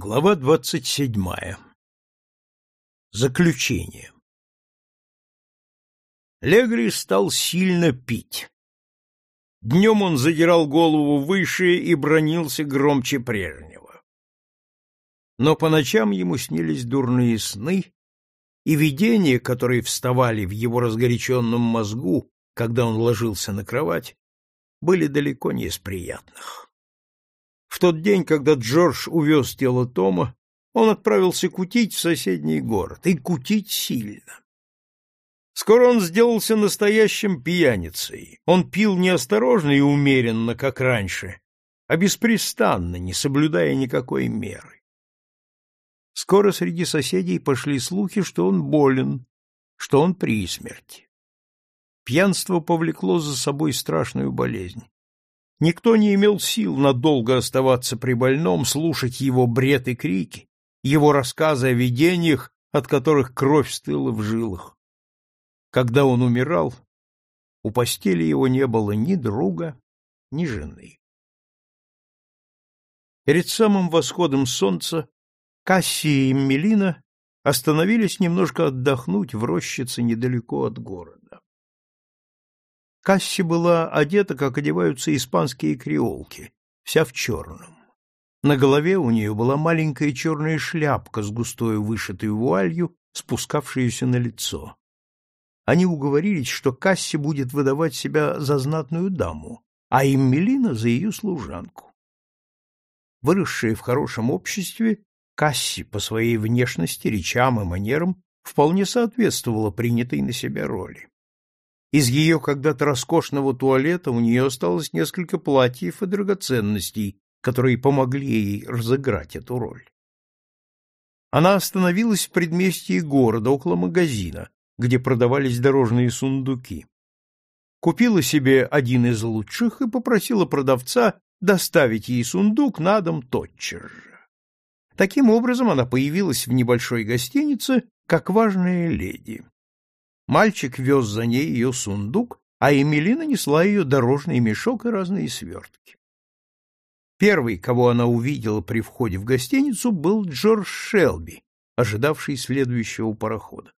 Глава двадцать седьмая. Заключение. Легри стал сильно пить. Днем он задирал голову выше и бронился громче прежнего. Но по ночам ему снились дурные сны, и видения, которые вставали в его разгоряченном мозгу, когда он ложился на кровать, были далеко не из приятных. В тот день, когда Джордж увез тело Тома, он отправился кутить в соседний город, и кутить сильно. Скоро он сделался настоящим пьяницей. Он пил неосторожно и умеренно, как раньше, а беспрестанно, не соблюдая никакой меры. Скоро среди соседей пошли слухи, что он болен, что он при смерти. Пьянство повлекло за собой страшную болезнь. Никто не имел сил надолго оставаться при больном, слушать его бред и крики, его рассказы о видениях, от которых кровь стыла в жилах. Когда он умирал, у постели его не было ни друга, ни жены. Перед самым восходом солнца Кассия и Мелина остановились немножко отдохнуть в рощице недалеко от города. Касси была одета, как одеваются испанские креолки, вся в черном. На голове у нее была маленькая черная шляпка с густой вышитой вуалью, спускавшаяся на лицо. Они уговорились, что Касси будет выдавать себя за знатную даму, а Эммелина за ее служанку. Выросшая в хорошем обществе, Касси по своей внешности, речам и манерам вполне соответствовала принятой на себя роли. Из ее когда-то роскошного туалета у нее осталось несколько платьев и драгоценностей, которые помогли ей разыграть эту роль. Она остановилась в предместье города, около магазина, где продавались дорожные сундуки. Купила себе один из лучших и попросила продавца доставить ей сундук на дом тотчас же. Таким образом она появилась в небольшой гостинице как важная леди. Мальчик вез за ней ее сундук, а Эмилина несла ее дорожный мешок и разные свертки. Первый, кого она увидела при входе в гостиницу, был Джордж Шелби, ожидавший следующего парохода.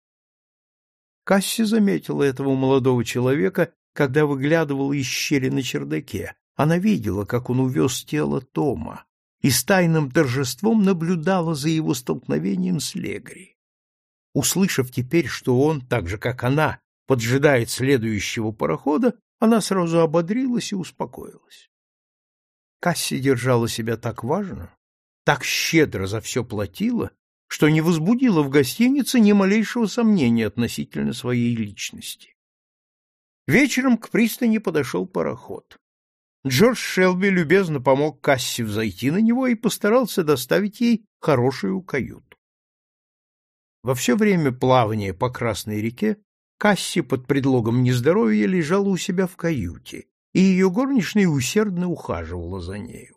Касси заметила этого молодого человека, когда выглядывала из щели на чердаке. Она видела, как он увез тело Тома, и с тайным торжеством наблюдала за его столкновением с Легри. Услышав теперь, что он, так же как она, поджидает следующего парохода, она сразу ободрилась и успокоилась. Касси держала себя так важно, так щедро за все платила, что не возбудила в гостинице ни малейшего сомнения относительно своей личности. Вечером к пристани подошел пароход. Джордж Шелби любезно помог Касси взойти на него и постарался доставить ей хорошую каюту. Во все время плавания по Красной реке Касси под предлогом нездоровья лежала у себя в каюте, и ее горничная усердно ухаживала за нею.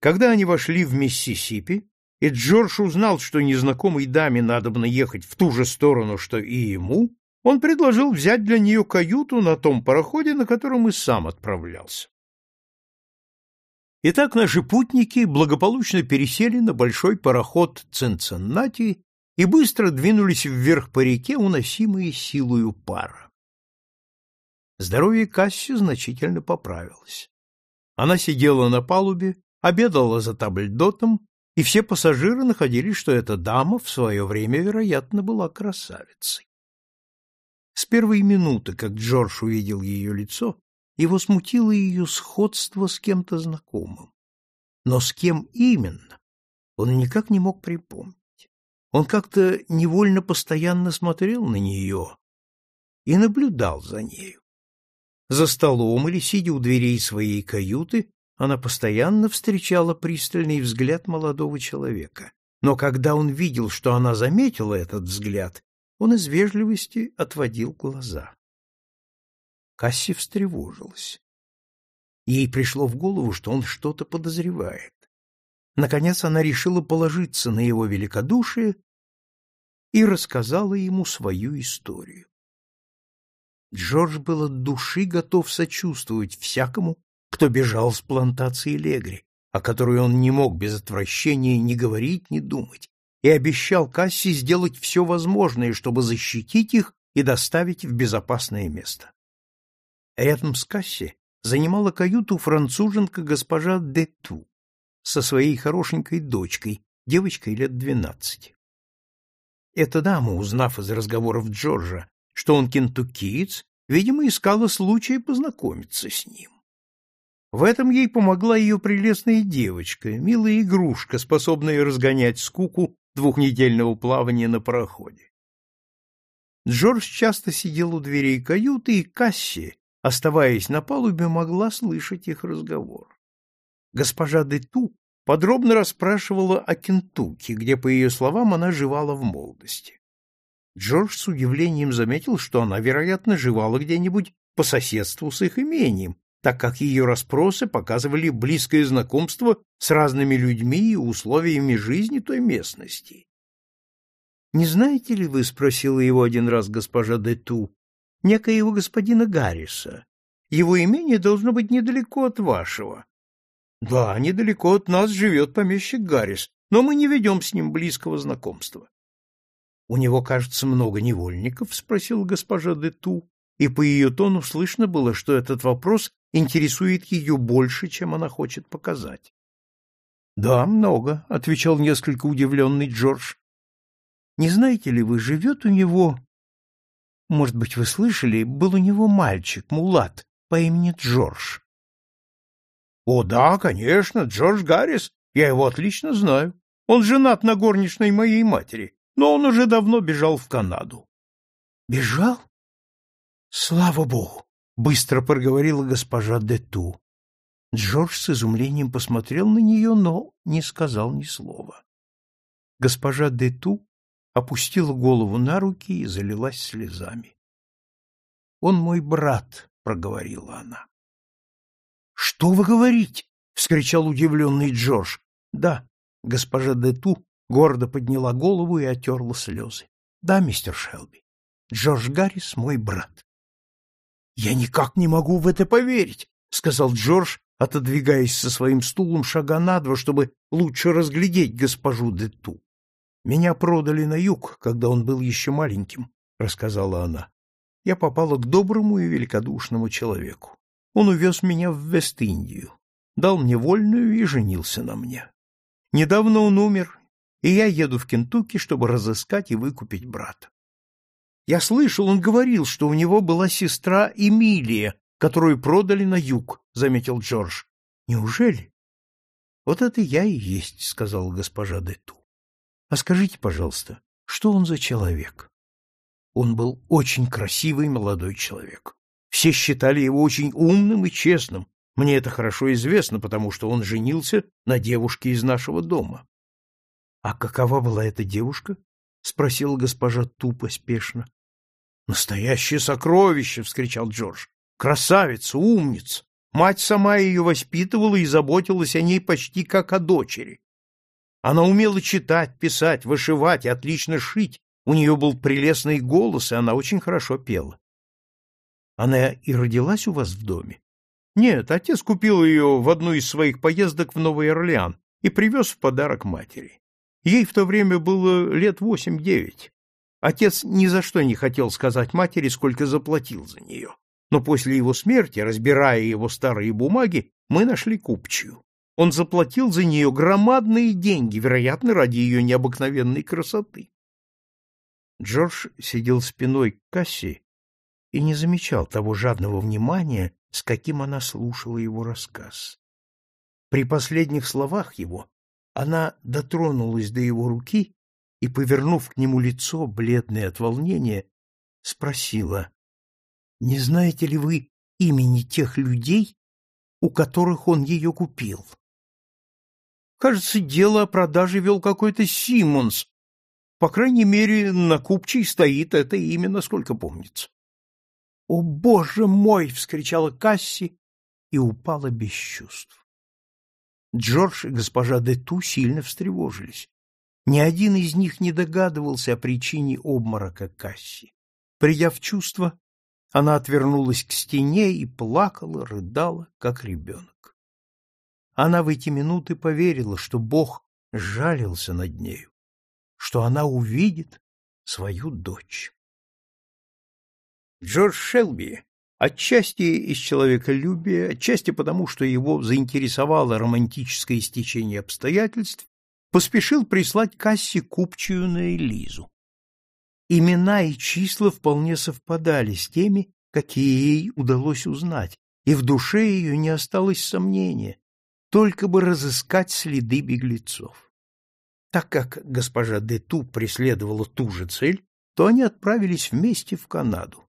Когда они вошли в Миссисипи, и Джордж узнал, что незнакомой даме надо бы ехать в ту же сторону, что и ему, он предложил взять для нее каюту на том пароходе, на котором и сам отправлялся. Итак, наши путники благополучно пересели на большой пароход Цинциннати и быстро двинулись вверх по реке, уносимые силою пара. Здоровье Касси значительно поправилось. Она сидела на палубе, обедала за табльдотом, и все пассажиры находили, что эта дама в свое время, вероятно, была красавицей. С первой минуты, как Джордж увидел ее лицо, его смутило ее сходство с кем-то знакомым. Но с кем именно, он никак не мог припомнить. Он как-то невольно постоянно смотрел на нее и наблюдал за нею. За столом или сидя у дверей своей каюты, она постоянно встречала пристальный взгляд молодого человека. Но когда он видел, что она заметила этот взгляд, он из вежливости отводил глаза. Касси встревожилась. Ей пришло в голову, что он что-то подозревает. Наконец она решила положиться на его великодушие и рассказала ему свою историю. Джордж был от души готов сочувствовать всякому, кто бежал с плантации Легри, о которой он не мог без отвращения ни говорить, ни думать, и обещал Касси сделать все возможное, чтобы защитить их и доставить в безопасное место. Рядом с Касси занимала каюту француженка госпожа Дету со своей хорошенькой дочкой, девочкой лет двенадцати. Эта дама, узнав из разговоров Джорджа, что он кентуккиец, видимо, искала случая познакомиться с ним. В этом ей помогла ее прелестная девочка, милая игрушка, способная разгонять скуку двухнедельного плавания на пароходе. Джордж часто сидел у дверей каюты, и Касси, оставаясь на палубе, могла слышать их разговор. Госпожа Дету подробно расспрашивала о Кентукки, где, по ее словам, она живала в молодости. Джордж с удивлением заметил, что она, вероятно, живала где-нибудь по соседству с их имением, так как ее расспросы показывали близкое знакомство с разными людьми и условиями жизни той местности. «Не знаете ли вы, — спросила его один раз госпожа Дету, — некоего господина Гарриса? Его имение должно быть недалеко от вашего». «Да, недалеко от нас живет помещик Гаррис, но мы не ведем с ним близкого знакомства». «У него, кажется, много невольников?» — спросила госпожа Дету, и по ее тону слышно было, что этот вопрос интересует ее больше, чем она хочет показать. Да, много, отвечал несколько удивленный Джордж. Не знаете ли вы, живет у него, может быть, вы слышали, был у него мальчик, мулат, по имени Джордж. О, да, конечно, Джордж Гаррис, я его отлично знаю. Он женат на горничной моей матери, но он уже давно бежал в Канаду. Бежал? Слава богу! быстро проговорила госпожа Дету. Джордж с изумлением посмотрел на нее, но не сказал ни слова. Госпожа Дету опустила голову на руки и залилась слезами. Он мой брат, проговорила она. Что вы говорите? вскричал удивленный Джордж. Да, госпожа Дету гордо подняла голову и отерла слезы. Да, мистер Шелби. Джордж Гаррис мой брат. Я никак не могу в это поверить, сказал Джордж, отодвигаясь со своим стулом шага на два, чтобы лучше разглядеть госпожу Дету. Меня продали на юг, когда он был еще маленьким, рассказала она. Я попала к доброму и великодушному человеку. Он увез меня в Вест-Индию, дал мне вольную и женился на мне. Недавно он умер, и я еду в Кентукки, чтобы разыскать и выкупить брата. Я слышал, он говорил, что у него была сестра Эмилия, которую продали на юг, заметил Джордж. Неужели? Вот это я и есть, сказала госпожа Дету. А скажите, пожалуйста, что он за человек? Он был очень красивый молодой человек. Все считали его очень умным и честным. Мне это хорошо известно, потому что он женился на девушке из нашего дома. — А какова была эта девушка? — спросила госпожа тупо, спешно. Настоящее сокровище, вскричал Джордж. Красавица, умница. Мать сама ее воспитывала и заботилась о ней почти как о дочери. Она умела читать, писать, вышивать и отлично шить. У нее был прелестный голос, и она очень хорошо пела. Она и родилась у вас в доме? Нет, отец купил ее в одну из своих поездок в Новый Орлеан и привез в подарок матери. Ей в то время было лет восемь-девять. Отец ни за что не хотел сказать матери, сколько заплатил за нее. Но после его смерти, разбирая его старые бумаги, мы нашли купчую. Он заплатил за нее громадные деньги, вероятно, ради ее необыкновенной красоты. Джордж сидел спиной к кассе и не замечал того жадного внимания, с каким она слушала его рассказ. При последних словах его она дотронулась до его руки и, повернув к нему лицо, бледное от волнения, спросила, «Не знаете ли вы имени тех людей, у которых он ее купил?» «Кажется, дело о продаже вел какой-то Симмонс. По крайней мере, на купчей стоит это имя, насколько помнится». «О, боже мой!» — вскричала Касси и упала без чувств. Джордж и госпожа Дету сильно встревожились. Ни один из них не догадывался о причине обморока Касси. Придя в чувство, она отвернулась к стене и плакала, рыдала, как ребенок. Она в эти минуты поверила, что Бог жалился над нею, что она увидит свою дочь. Джордж Шелби, отчасти из человеколюбия, отчасти потому, что его заинтересовало романтическое стечение обстоятельств, поспешил прислать Касси купчую на Элизу. Имена и числа вполне совпадали с теми, какие ей удалось узнать, и в душе ее не осталось сомнения, только бы разыскать следы беглецов. Так как госпожа Дету преследовала ту же цель, то они отправились вместе в Канаду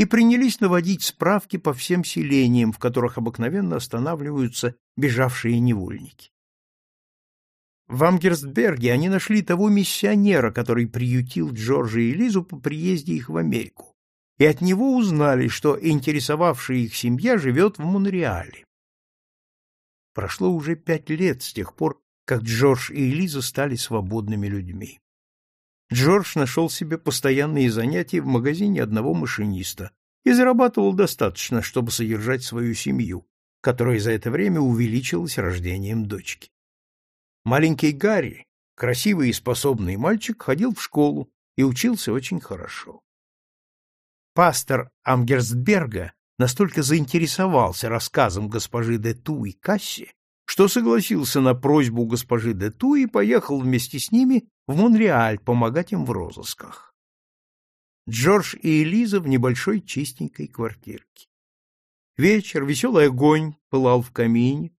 и принялись наводить справки по всем селениям, в которых обыкновенно останавливаются бежавшие невольники. В Амгерстберге они нашли того миссионера, который приютил Джорджа и Лизу по приезде их в Америку, и от него узнали, что интересовавшая их семья живет в Монреале. Прошло уже пять лет с тех пор, как Джордж и Элиза стали свободными людьми. Джордж нашел себе постоянные занятия в магазине одного машиниста и зарабатывал достаточно, чтобы содержать свою семью, которая за это время увеличилась рождением дочки. Маленький Гарри, красивый и способный мальчик, ходил в школу и учился очень хорошо. Пастор Амгерстберга настолько заинтересовался рассказом госпожи де Ту и Касси, что согласился на просьбу госпожи де Ту и поехал вместе с ними в Монреаль помогать им в розысках. Джордж и Элиза в небольшой чистенькой квартирке. Вечер, веселый огонь пылал в камине,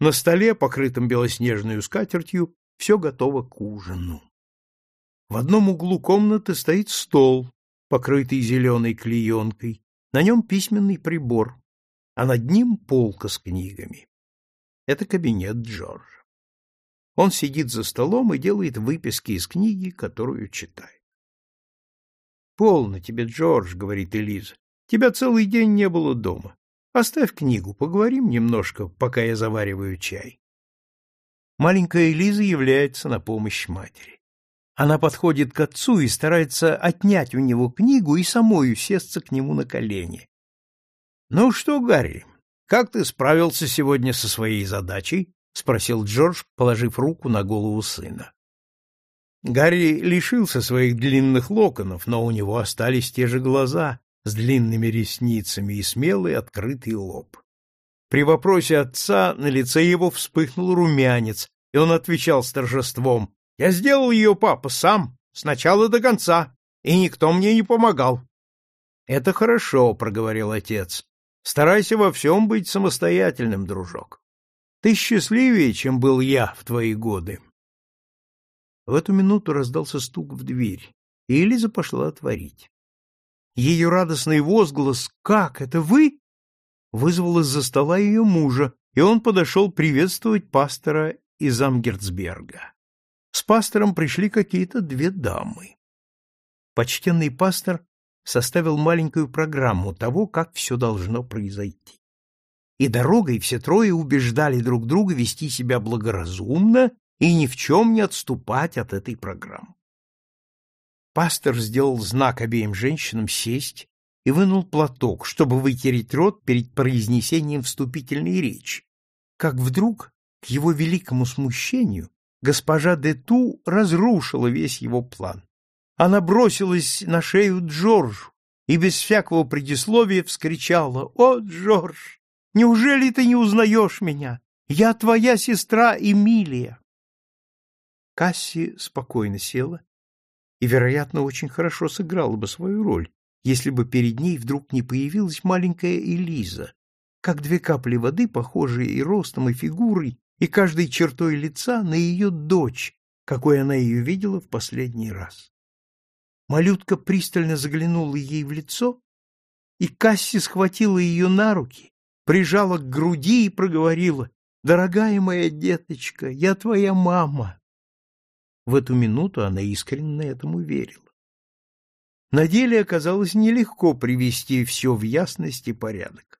на столе, покрытом белоснежной скатертью, все готово к ужину. В одном углу комнаты стоит стол, покрытый зеленой клеенкой, на нем письменный прибор, а над ним полка с книгами. Это кабинет Джорджа. Он сидит за столом и делает выписки из книги, которую читает. «Полно тебе, Джордж», — говорит Элиза. «Тебя целый день не было дома. Оставь книгу, поговорим немножко, пока я завариваю чай. Маленькая Лиза является на помощь матери. Она подходит к отцу и старается отнять у него книгу и самой усесться к нему на колени. — Ну что, Гарри, как ты справился сегодня со своей задачей? — спросил Джордж, положив руку на голову сына. Гарри лишился своих длинных локонов, но у него остались те же глаза, с длинными ресницами и смелый открытый лоб. При вопросе отца на лице его вспыхнул румянец, и он отвечал с торжеством, «Я сделал ее, папа, сам, с начала до конца, и никто мне не помогал». «Это хорошо», — проговорил отец. «Старайся во всем быть самостоятельным, дружок. Ты счастливее, чем был я в твои годы». В эту минуту раздался стук в дверь, и Элиза пошла отворить. Ее радостный возглас «Как, это вы?» вызвал из-за стола ее мужа, и он подошел приветствовать пастора из Амгерцберга. С пастором пришли какие-то две дамы. Почтенный пастор составил маленькую программу того, как все должно произойти. И дорогой все трое убеждали друг друга вести себя благоразумно и ни в чем не отступать от этой программы. Пастор сделал знак обеим женщинам сесть и вынул платок, чтобы вытереть рот перед произнесением вступительной речи. Как вдруг, к его великому смущению, госпожа де Ту разрушила весь его план. Она бросилась на шею Джорджу и без всякого предисловия вскричала «О, Джордж, неужели ты не узнаешь меня? Я твоя сестра Эмилия!» Касси спокойно села и, вероятно, очень хорошо сыграла бы свою роль, если бы перед ней вдруг не появилась маленькая Элиза, как две капли воды, похожие и ростом, и фигурой, и каждой чертой лица на ее дочь, какой она ее видела в последний раз. Малютка пристально заглянула ей в лицо, и Касси схватила ее на руки, прижала к груди и проговорила, «Дорогая моя деточка, я твоя мама, в эту минуту она искренне этому верила. На деле оказалось нелегко привести все в ясность и порядок.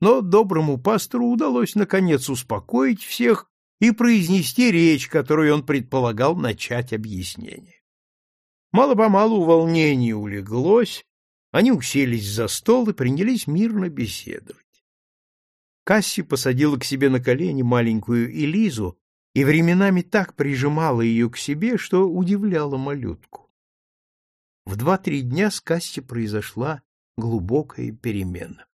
Но доброму пастору удалось наконец успокоить всех и произнести речь, которую он предполагал начать объяснение. Мало-помалу волнение улеглось, они уселись за стол и принялись мирно беседовать. Касси посадила к себе на колени маленькую Элизу и временами так прижимала ее к себе, что удивляла малютку. В два-три дня с Касси произошла глубокая перемена.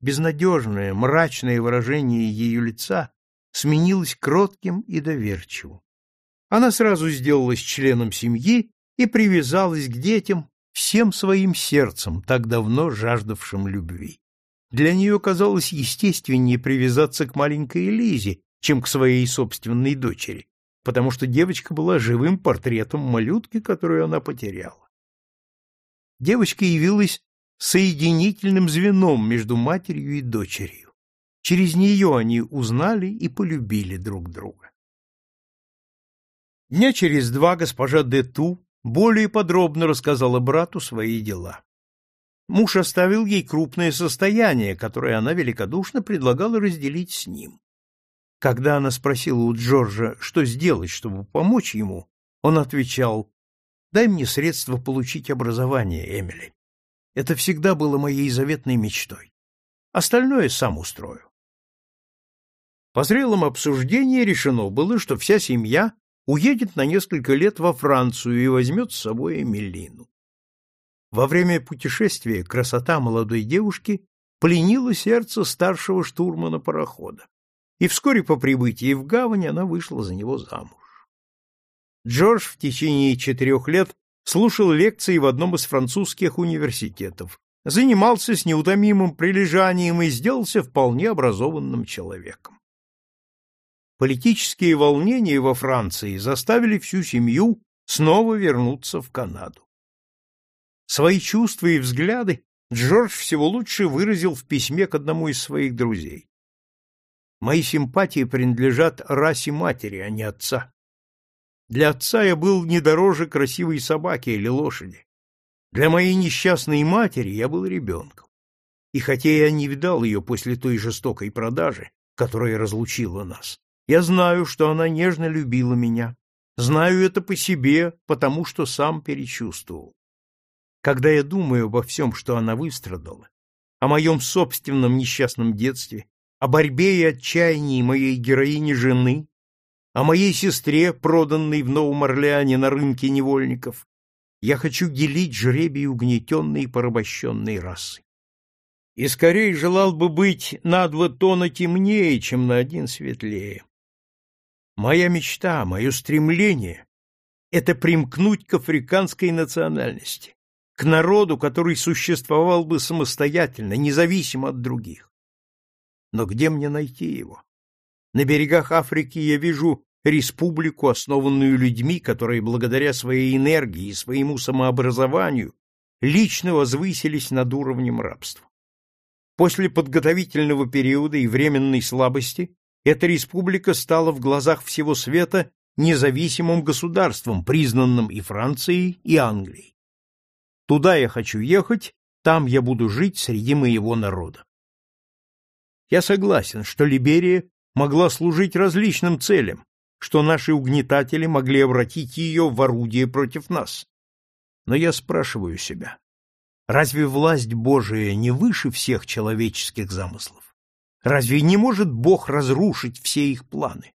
Безнадежное, мрачное выражение ее лица сменилось кротким и доверчивым. Она сразу сделалась членом семьи и привязалась к детям всем своим сердцем, так давно жаждавшим любви. Для нее казалось естественнее привязаться к маленькой Элизе, чем к своей собственной дочери, потому что девочка была живым портретом малютки, которую она потеряла. Девочка явилась соединительным звеном между матерью и дочерью. Через нее они узнали и полюбили друг друга. Дня через два госпожа Дету более подробно рассказала брату свои дела. Муж оставил ей крупное состояние, которое она великодушно предлагала разделить с ним. Когда она спросила у Джорджа, что сделать, чтобы помочь ему, он отвечал, «Дай мне средства получить образование, Эмили. Это всегда было моей заветной мечтой. Остальное сам устрою». По зрелом обсуждении решено было, что вся семья уедет на несколько лет во Францию и возьмет с собой Эмилину. Во время путешествия красота молодой девушки пленила сердце старшего штурмана парохода, и вскоре по прибытии в гавань она вышла за него замуж. Джордж в течение четырех лет слушал лекции в одном из французских университетов, занимался с неутомимым прилежанием и сделался вполне образованным человеком. Политические волнения во Франции заставили всю семью снова вернуться в Канаду. Свои чувства и взгляды Джордж всего лучше выразил в письме к одному из своих друзей. Мои симпатии принадлежат расе матери, а не отца. Для отца я был не дороже красивой собаки или лошади. Для моей несчастной матери я был ребенком. И хотя я не видал ее после той жестокой продажи, которая разлучила нас, я знаю, что она нежно любила меня. Знаю это по себе, потому что сам перечувствовал. Когда я думаю обо всем, что она выстрадала, о моем собственном несчастном детстве, о борьбе и отчаянии моей героини-жены, о моей сестре, проданной в Новом Орлеане на рынке невольников, я хочу делить жребий угнетенной и порабощенной расы. И скорее желал бы быть на два тона темнее, чем на один светлее. Моя мечта, мое стремление — это примкнуть к африканской национальности, к народу, который существовал бы самостоятельно, независимо от других. Но где мне найти его? На берегах Африки я вижу республику, основанную людьми, которые благодаря своей энергии и своему самообразованию лично возвысились над уровнем рабства. После подготовительного периода и временной слабости эта республика стала в глазах всего света независимым государством, признанным и Францией, и Англией. Туда я хочу ехать, там я буду жить среди моего народа. Я согласен, что Либерия могла служить различным целям, что наши угнетатели могли обратить ее в орудие против нас. Но я спрашиваю себя, разве власть Божия не выше всех человеческих замыслов? Разве не может Бог разрушить все их планы?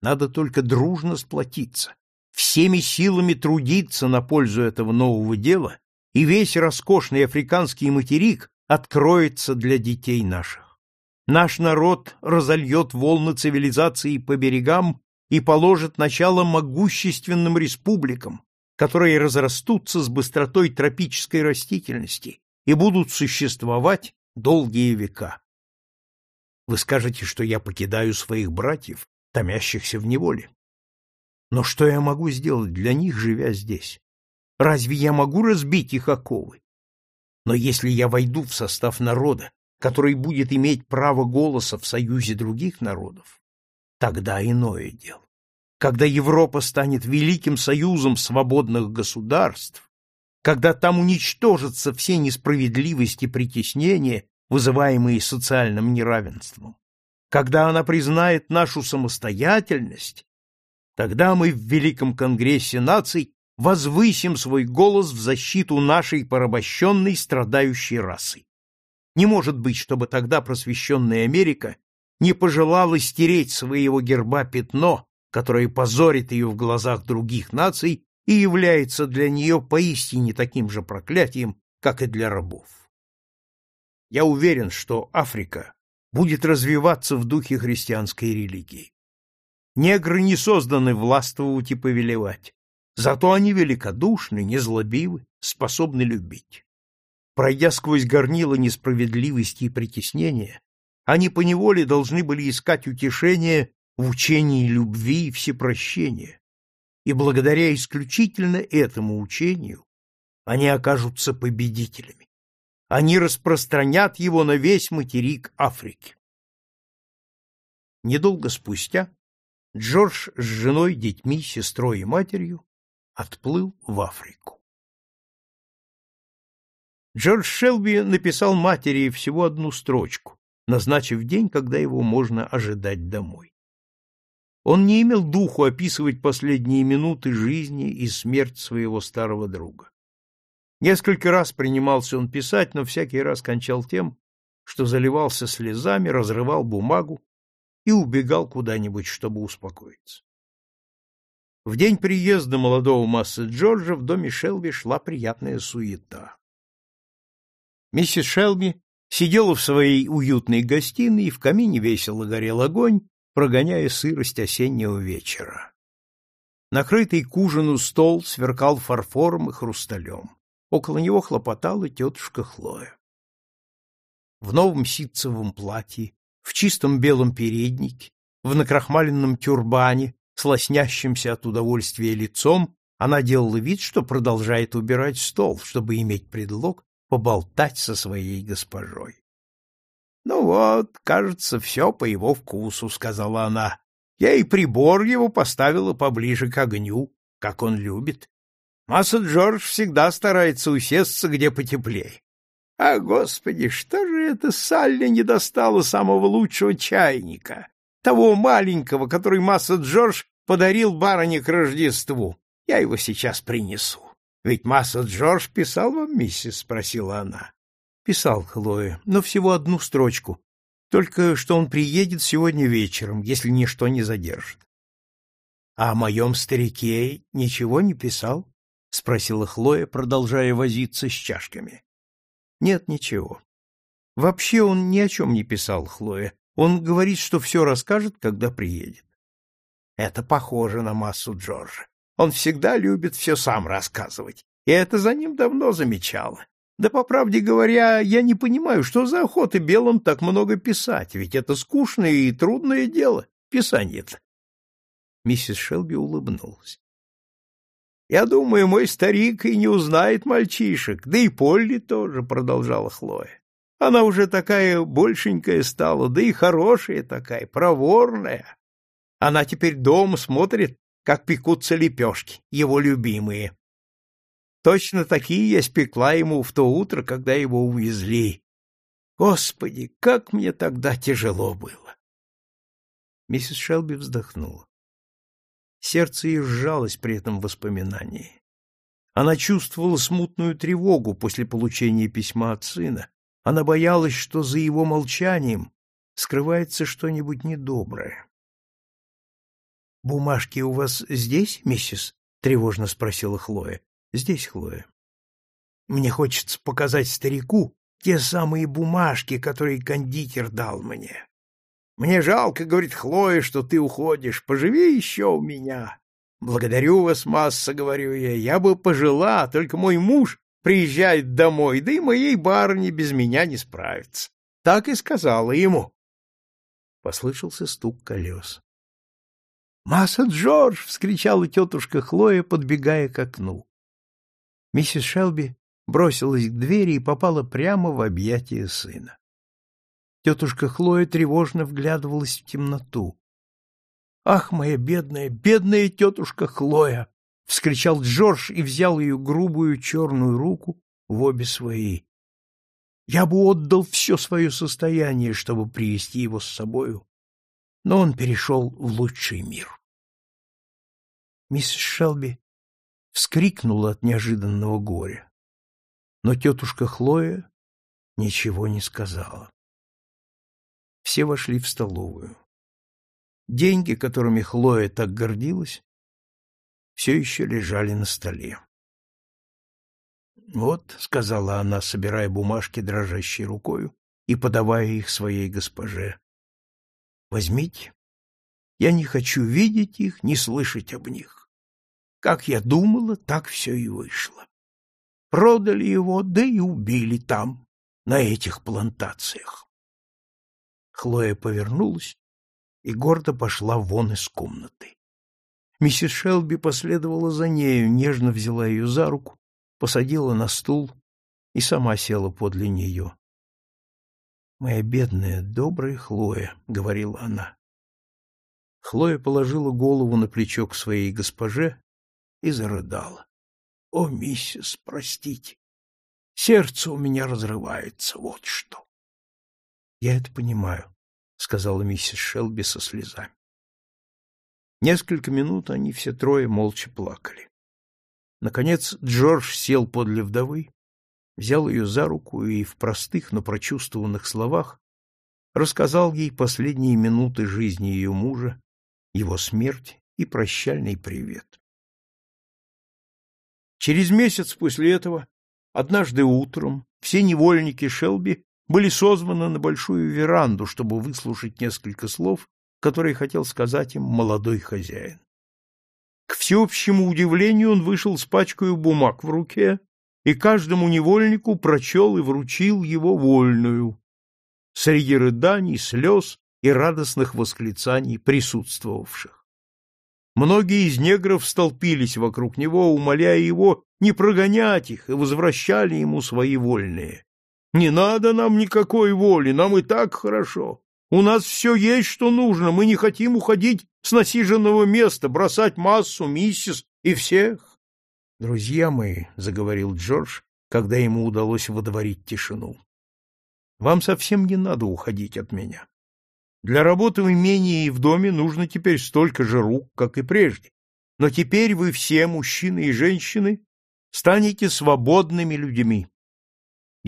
Надо только дружно сплотиться, всеми силами трудиться на пользу этого нового дела, и весь роскошный африканский материк откроется для детей наших. Наш народ разольет волны цивилизации по берегам и положит начало могущественным республикам, которые разрастутся с быстротой тропической растительности и будут существовать долгие века. Вы скажете, что я покидаю своих братьев, томящихся в неволе. Но что я могу сделать для них, живя здесь? Разве я могу разбить их оковы? Но если я войду в состав народа, который будет иметь право голоса в союзе других народов, тогда иное дело. Когда Европа станет великим союзом свободных государств, когда там уничтожатся все несправедливости и притеснения, вызываемые социальным неравенством, когда она признает нашу самостоятельность Тогда мы в Великом Конгрессе наций возвысим свой голос в защиту нашей порабощенной страдающей расы. Не может быть, чтобы тогда просвещенная Америка не пожелала стереть своего герба пятно, которое позорит ее в глазах других наций и является для нее поистине таким же проклятием, как и для рабов. Я уверен, что Африка будет развиваться в духе христианской религии. Негры не созданы властвовать и повелевать, зато они великодушны, незлобивы, способны любить. Пройдя сквозь горнило несправедливости и притеснения, они поневоле должны были искать утешение в учении любви и всепрощения, и благодаря исключительно этому учению они окажутся победителями. Они распространят его на весь материк Африки. Недолго спустя Джордж с женой, детьми, сестрой и матерью отплыл в Африку. Джордж Шелби написал матери всего одну строчку, назначив день, когда его можно ожидать домой. Он не имел духу описывать последние минуты жизни и смерть своего старого друга. Несколько раз принимался он писать, но всякий раз кончал тем, что заливался слезами, разрывал бумагу и убегал куда-нибудь, чтобы успокоиться. В день приезда молодого массы Джорджа в доме Шелби шла приятная суета. Миссис Шелби сидела в своей уютной гостиной, и в камине весело горел огонь, прогоняя сырость осеннего вечера. Накрытый к ужину стол сверкал фарфором и хрусталем. Около него хлопотала тетушка Хлоя. В новом ситцевом платье, в чистом белом переднике, в накрахмаленном тюрбане, с от удовольствия лицом, она делала вид, что продолжает убирать стол, чтобы иметь предлог поболтать со своей госпожой. — Ну вот, кажется, все по его вкусу, — сказала она. Я и прибор его поставила поближе к огню, как он любит. Масса Джордж всегда старается усесться где потеплее. А, господи, что же это Салли не достала самого лучшего чайника? Того маленького, который Масса Джордж подарил барыне к Рождеству. Я его сейчас принесу. Ведь Масса Джордж писал вам, миссис? — спросила она. — Писал, Хлоя, но всего одну строчку. Только что он приедет сегодня вечером, если ничто не задержит. — А о моем старике ничего не писал? — спросила Хлоя, продолжая возиться с чашками. — Нет, ничего. Вообще он ни о чем не писал, Хлоя. Он говорит, что все расскажет, когда приедет. Это похоже на массу Джорджа. Он всегда любит все сам рассказывать, и это за ним давно замечало. Да, по правде говоря, я не понимаю, что за охота белым так много писать, ведь это скучное и трудное дело, писание-то. Миссис Шелби улыбнулась. Я думаю, мой старик и не узнает мальчишек, да и Полли тоже, — продолжала Хлоя. Она уже такая большенькая стала, да и хорошая такая, проворная. Она теперь дома смотрит, как пекутся лепешки, его любимые. Точно такие я спекла ему в то утро, когда его увезли. Господи, как мне тогда тяжело было! Миссис Шелби вздохнула. Сердце ее сжалось при этом воспоминании. Она чувствовала смутную тревогу после получения письма от сына. Она боялась, что за его молчанием скрывается что-нибудь недоброе. — Бумажки у вас здесь, миссис? — тревожно спросила Хлоя. — Здесь, Хлоя. Мне хочется показать старику те самые бумажки, которые кондитер дал мне. Мне жалко, — говорит Хлоя, — что ты уходишь. Поживи еще у меня. Благодарю вас, масса, — говорю я. Я бы пожила, только мой муж приезжает домой, да и моей барыне без меня не справится. Так и сказала ему. Послышался стук колес. «Масса Джордж!» — вскричала тетушка Хлоя, подбегая к окну. Миссис Шелби бросилась к двери и попала прямо в объятия сына. Тетушка Хлоя тревожно вглядывалась в темноту. «Ах, моя бедная, бедная тетушка Хлоя!» — вскричал Джордж и взял ее грубую черную руку в обе свои. «Я бы отдал все свое состояние, чтобы привести его с собою, но он перешел в лучший мир». Мисс Шелби вскрикнула от неожиданного горя. Но тетушка Хлоя ничего не сказала. Все вошли в столовую. Деньги, которыми Хлоя так гордилась, все еще лежали на столе. «Вот», — сказала она, собирая бумажки дрожащей рукою и подавая их своей госпоже, — «возьмите. Я не хочу видеть их, не слышать об них. Как я думала, так все и вышло. Продали его, да и убили там, на этих плантациях». Хлоя повернулась и гордо пошла вон из комнаты. Миссис Шелби последовала за нею, нежно взяла ее за руку посадила на стул и сама села подле нее. «Моя бедная, добрая Хлоя», — говорила она. Хлоя положила голову на плечо к своей госпоже и зарыдала. «О, миссис, простите, сердце у меня разрывается, вот что». «Я это понимаю», — сказала миссис Шелби со слезами. Несколько минут они все трое молча плакали. Наконец Джордж сел подле вдовы, взял ее за руку и в простых, но прочувствованных словах рассказал ей последние минуты жизни ее мужа, его смерть и прощальный привет. Через месяц после этого, однажды утром, все невольники Шелби были созваны на большую веранду, чтобы выслушать несколько слов, которые хотел сказать им молодой хозяин. К всеобщему удивлению он вышел с пачкой бумаг в руке и каждому невольнику прочел и вручил его вольную. Среди рыданий, слез и радостных восклицаний присутствовавших. Многие из негров столпились вокруг него, умоляя его не прогонять их, и возвращали ему свои вольные. «Не надо нам никакой воли, нам и так хорошо. У нас все есть, что нужно, мы не хотим уходить с насиженного места, бросать массу, миссис и всех. — Друзья мои, — заговорил Джордж, когда ему удалось водворить тишину, — вам совсем не надо уходить от меня. Для работы в имении и в доме нужно теперь столько же рук, как и прежде. Но теперь вы все, мужчины и женщины, станете свободными людьми.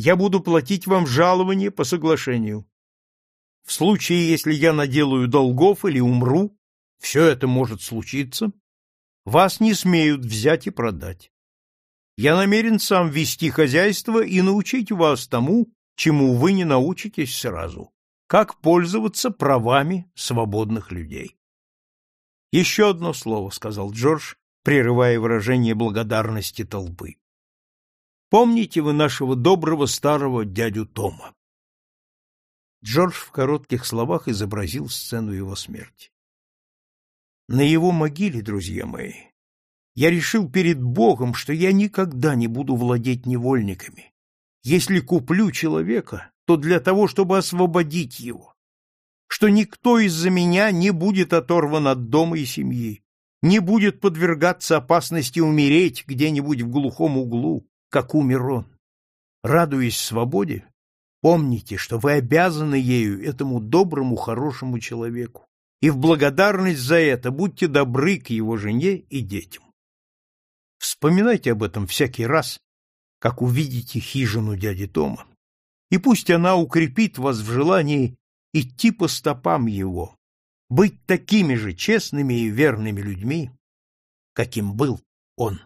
Я буду платить вам жалование по соглашению. В случае, если я наделаю долгов или умру, все это может случиться, вас не смеют взять и продать. Я намерен сам вести хозяйство и научить вас тому, чему вы не научитесь сразу, как пользоваться правами свободных людей. Еще одно слово, сказал Джордж, прерывая выражение благодарности толпы. Помните вы нашего доброго старого дядю Тома? Джордж в коротких словах изобразил сцену его смерти. На его могиле, друзья мои, я решил перед Богом, что я никогда не буду владеть невольниками. Если куплю человека, то для того, чтобы освободить его. Что никто из-за меня не будет оторван от дома и семьи, не будет подвергаться опасности умереть где-нибудь в глухом углу, как умер он. Радуясь свободе, Помните, что вы обязаны ею этому доброму, хорошему человеку, и в благодарность за это будьте добры к его жене и детям. Вспоминайте об этом всякий раз, как увидите хижину дяди Тома, и пусть она укрепит вас в желании идти по стопам его, быть такими же честными и верными людьми, каким был он.